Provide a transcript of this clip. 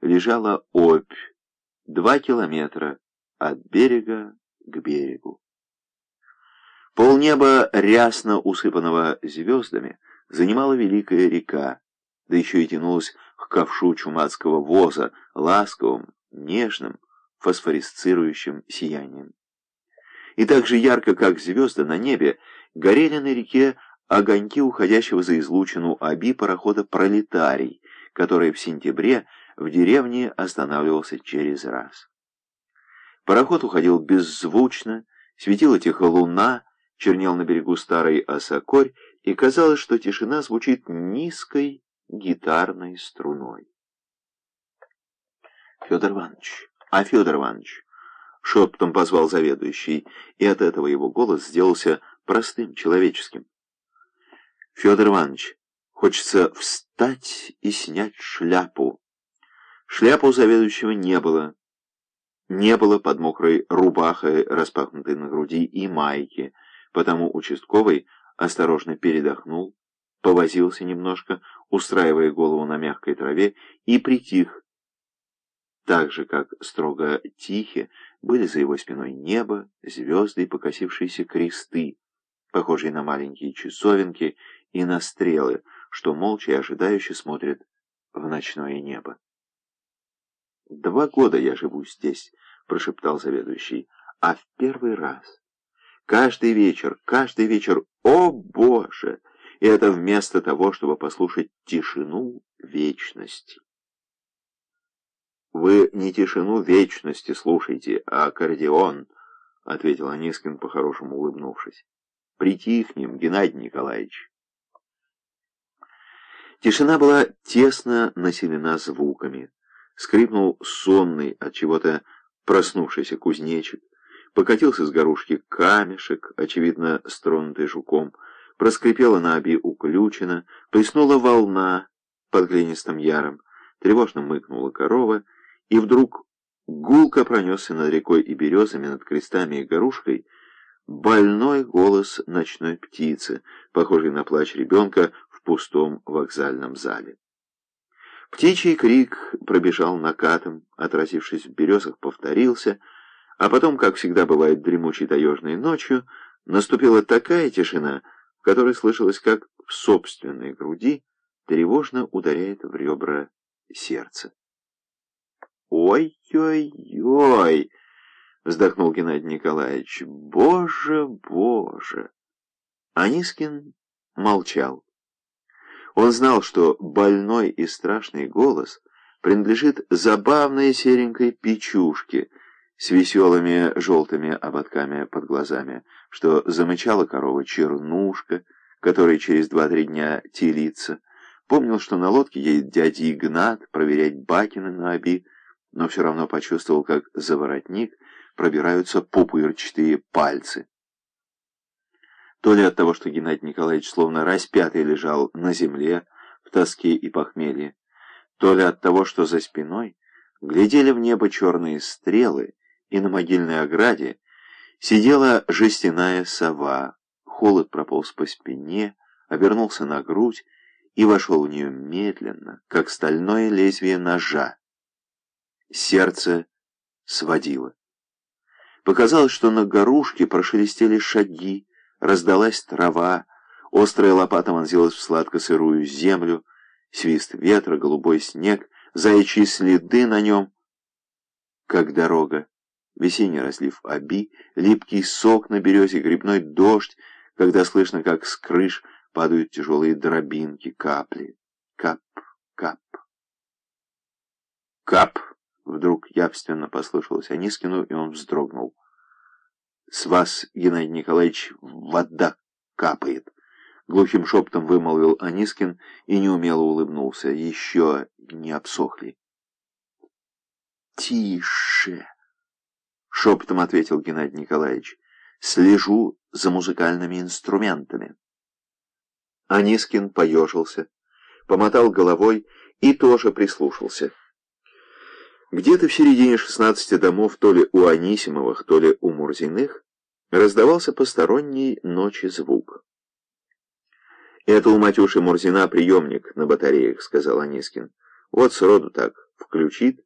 лежала Обь, два километра от берега к берегу. Полнеба, рясно усыпанного звездами, занимала великая река, да еще и тянулась к ковшу чумацкого воза, ласковым, нежным, фосфорисцирующим сиянием. И так же ярко, как звезды на небе, горели на реке огоньки уходящего за излучину Аби парохода «Пролетарий», который в сентябре в деревне останавливался через раз. Пароход уходил беззвучно, светила тихо луна, чернел на берегу старый осокорь, и казалось, что тишина звучит низкой гитарной струной. Федор Иванович, а Федор Иванович, шепотом позвал заведующий, и от этого его голос сделался простым, человеческим. Федор Иванович, хочется встать и снять шляпу. Шляпы у заведующего не было. Не было под мокрой рубахой, распахнутой на груди, и майки, потому участковый осторожно передохнул, повозился немножко, устраивая голову на мягкой траве, и притих, так же, как строго тихе были за его спиной небо, звезды и покосившиеся кресты, похожие на маленькие часовенки, и на стрелы, что молча и ожидающе смотрят в ночное небо. «Два года я живу здесь», — прошептал заведующий, — «а в первый раз. Каждый вечер, каждый вечер, о Боже!» И это вместо того, чтобы послушать тишину вечности. «Вы не тишину вечности слушайте, а аккордеон», — ответил Анискин, по-хорошему улыбнувшись. «Притихнем, Геннадий Николаевич». Тишина была тесно населена звуками. Скрипнул сонный от чего-то проснувшийся кузнечик. Покатился с горушки камешек, очевидно, стронутый жуком. Проскрипела на оби уключена, плеснула волна под глинистым яром. Тревожно мыкнула корова, и вдруг гулко пронесся над рекой и березами, над крестами и горушкой, больной голос ночной птицы, похожий на плач ребенка в пустом вокзальном зале. Птичий крик пробежал накатом, отразившись в березах, повторился, а потом, как всегда бывает дремучей таежной ночью, наступила такая тишина, в которой слышалось, как в собственной груди тревожно ударяет в ребра сердце. «Ой-ой-ой!» — вздохнул Геннадий Николаевич. «Боже, боже!» Анискин молчал. Он знал, что больной и страшный голос принадлежит забавной серенькой печушке с веселыми желтыми ободками под глазами, что замычала корова чернушка, которая через два-три дня телится. Помнил, что на лодке едет дядя Игнат проверять бакины на оби, но все равно почувствовал, как за воротник пробираются пупырчатые пальцы. То ли от того, что Геннадий Николаевич словно распятый лежал на земле в тоске и похмелье, то ли от того, что за спиной глядели в небо черные стрелы, и на могильной ограде сидела жестяная сова, холод прополз по спине, обернулся на грудь и вошел в нее медленно, как стальное лезвие ножа. Сердце сводило. Показалось, что на горушке прошелестели шаги, Раздалась трава, острая лопата вонзилась в сладко-сырую землю, свист ветра, голубой снег, заячьи следы на нем, как дорога. Весенний разлив оби, липкий сок на березе, грибной дождь, когда слышно, как с крыш падают тяжелые дробинки, капли. Кап, кап. Кап! Вдруг явственно послышалось Анискину, и он вздрогнул. «С вас, Геннадий Николаевич, вода капает!» Глухим шептом вымолвил Анискин и неумело улыбнулся. Еще не обсохли. «Тише!» — шепотом ответил Геннадий Николаевич. «Слежу за музыкальными инструментами». Анискин поежился, помотал головой и тоже прислушался. Где-то в середине шестнадцати домов, то ли у Анисимовых, то ли у Мурзиных, раздавался посторонний ночи звук. «Это у Матюши Мурзина приемник на батареях», — сказал Анискин. «Вот сроду так, включит